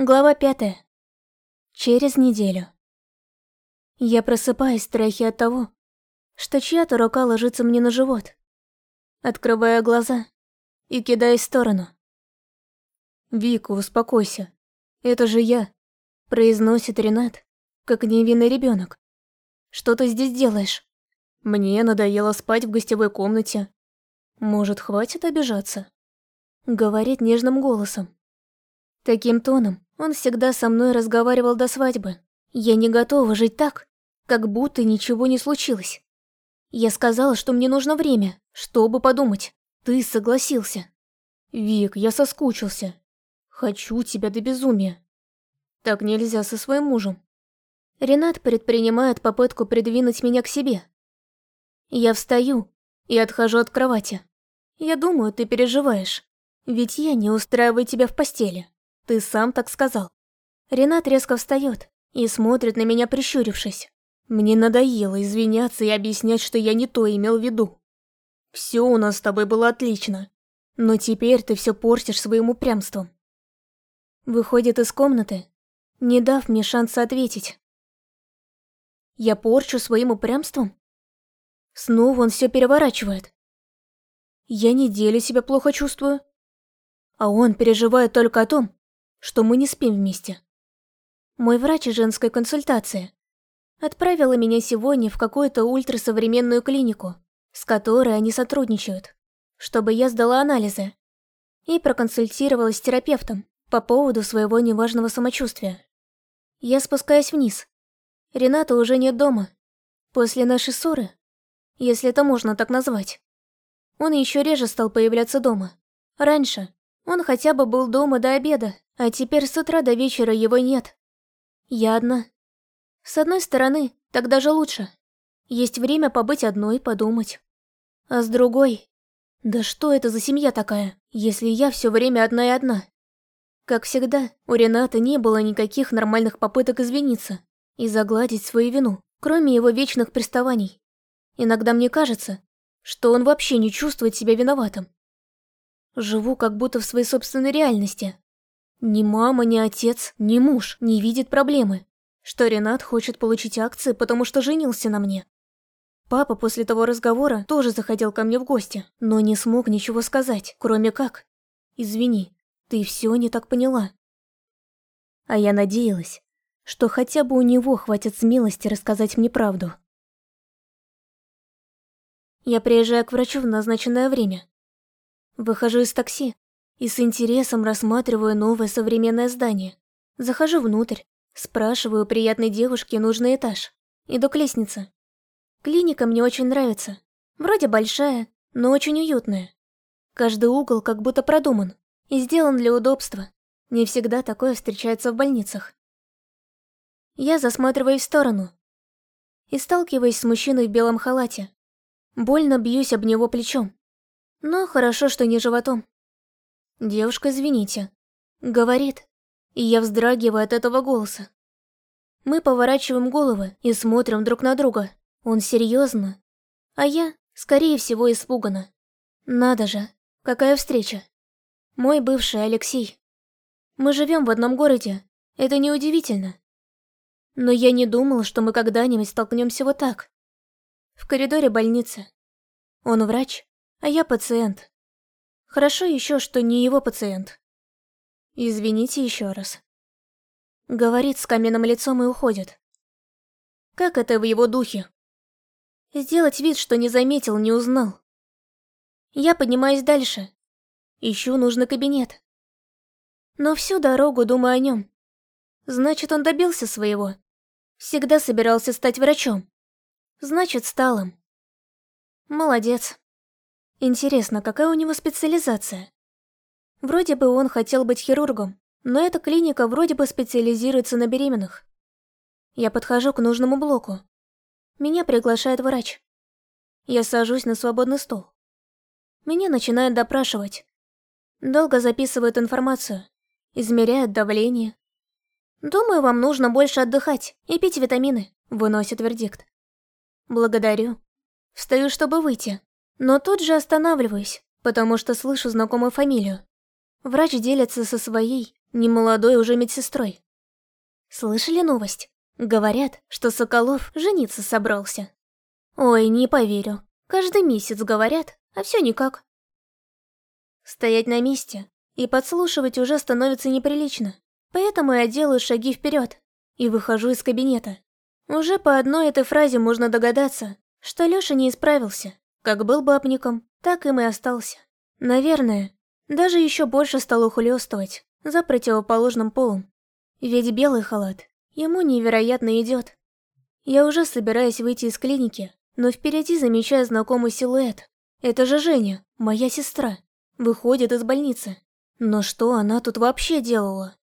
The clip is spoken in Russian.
Глава пятая. Через неделю. Я просыпаюсь в страхе от того, что чья-то рука ложится мне на живот. Открываю глаза и кидаюсь в сторону. «Вика, успокойся. Это же я», — произносит Ренат, как невинный ребенок. «Что ты здесь делаешь? Мне надоело спать в гостевой комнате. Может, хватит обижаться?» Говорит нежным голосом. Таким тоном он всегда со мной разговаривал до свадьбы. Я не готова жить так, как будто ничего не случилось. Я сказала, что мне нужно время, чтобы подумать. Ты согласился. Вик, я соскучился. Хочу тебя до безумия. Так нельзя со своим мужем. Ренат предпринимает попытку придвинуть меня к себе. Я встаю и отхожу от кровати. Я думаю, ты переживаешь. Ведь я не устраиваю тебя в постели. Ты сам так сказал. Ренат резко встает и смотрит на меня, прищурившись. Мне надоело извиняться и объяснять, что я не то имел в виду. Все у нас с тобой было отлично, но теперь ты все портишь своим упрямством. Выходит из комнаты, не дав мне шанса ответить. Я порчу своим упрямством? Снова он все переворачивает. Я неделю себя плохо чувствую, а он переживает только о том, что мы не спим вместе. Мой врач женской консультации отправила меня сегодня в какую-то ультрасовременную клинику, с которой они сотрудничают, чтобы я сдала анализы и проконсультировалась с терапевтом по поводу своего неважного самочувствия. Я спускаюсь вниз. Рената уже нет дома. После нашей ссоры, если это можно так назвать, он еще реже стал появляться дома. Раньше он хотя бы был дома до обеда, а теперь с утра до вечера его нет. Я одна. С одной стороны, так даже лучше. Есть время побыть одной, подумать. А с другой... Да что это за семья такая, если я все время одна и одна? Как всегда, у Рената не было никаких нормальных попыток извиниться и загладить свою вину, кроме его вечных приставаний. Иногда мне кажется, что он вообще не чувствует себя виноватым. Живу как будто в своей собственной реальности. Ни мама, ни отец, ни муж не видят проблемы, что Ренат хочет получить акции, потому что женился на мне. Папа после того разговора тоже заходил ко мне в гости, но не смог ничего сказать, кроме как «Извини, ты все не так поняла». А я надеялась, что хотя бы у него хватит смелости рассказать мне правду. Я приезжаю к врачу в назначенное время, Выхожу из такси и с интересом рассматриваю новое современное здание. Захожу внутрь, спрашиваю приятной девушки нужный этаж. Иду к лестнице. Клиника мне очень нравится. Вроде большая, но очень уютная. Каждый угол как будто продуман и сделан для удобства. Не всегда такое встречается в больницах. Я засматриваюсь в сторону и сталкиваюсь с мужчиной в белом халате. Больно бьюсь об него плечом. Но хорошо, что не животом. Девушка, извините. Говорит, и я вздрагиваю от этого голоса. Мы поворачиваем головы и смотрим друг на друга. Он серьезно, а я, скорее всего, испугана. Надо же, какая встреча. Мой бывший Алексей. Мы живем в одном городе, это неудивительно. Но я не думала, что мы когда-нибудь столкнемся вот так. В коридоре больницы. Он врач, а я пациент. Хорошо еще, что не его пациент. Извините еще раз. Говорит с каменным лицом и уходит. Как это в его духе? Сделать вид, что не заметил, не узнал. Я поднимаюсь дальше. Ищу нужный кабинет. Но всю дорогу думаю о нем. Значит, он добился своего. Всегда собирался стать врачом. Значит, стал им. Молодец. Интересно, какая у него специализация? Вроде бы он хотел быть хирургом, но эта клиника вроде бы специализируется на беременных. Я подхожу к нужному блоку. Меня приглашает врач. Я сажусь на свободный стол. Меня начинают допрашивать. Долго записывают информацию, измеряют давление. Думаю, вам нужно больше отдыхать и пить витамины, выносит вердикт. Благодарю. Встаю, чтобы выйти. Но тут же останавливаюсь, потому что слышу знакомую фамилию. Врач делится со своей, не молодой уже медсестрой. Слышали новость? Говорят, что Соколов жениться собрался. Ой, не поверю. Каждый месяц говорят, а все никак. Стоять на месте и подслушивать уже становится неприлично. Поэтому я делаю шаги вперед и выхожу из кабинета. Уже по одной этой фразе можно догадаться, что Лёша не исправился. Как был бабником, так им и остался. Наверное, даже еще больше стал ухлёстывать за противоположным полом. Ведь белый халат ему невероятно идет. Я уже собираюсь выйти из клиники, но впереди замечаю знакомый силуэт. Это же Женя, моя сестра, выходит из больницы. Но что она тут вообще делала?